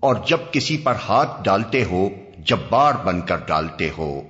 اور جب کسی پر ہاتھ ڈالتے ہو جبار بن کر ڈالتے ہو۔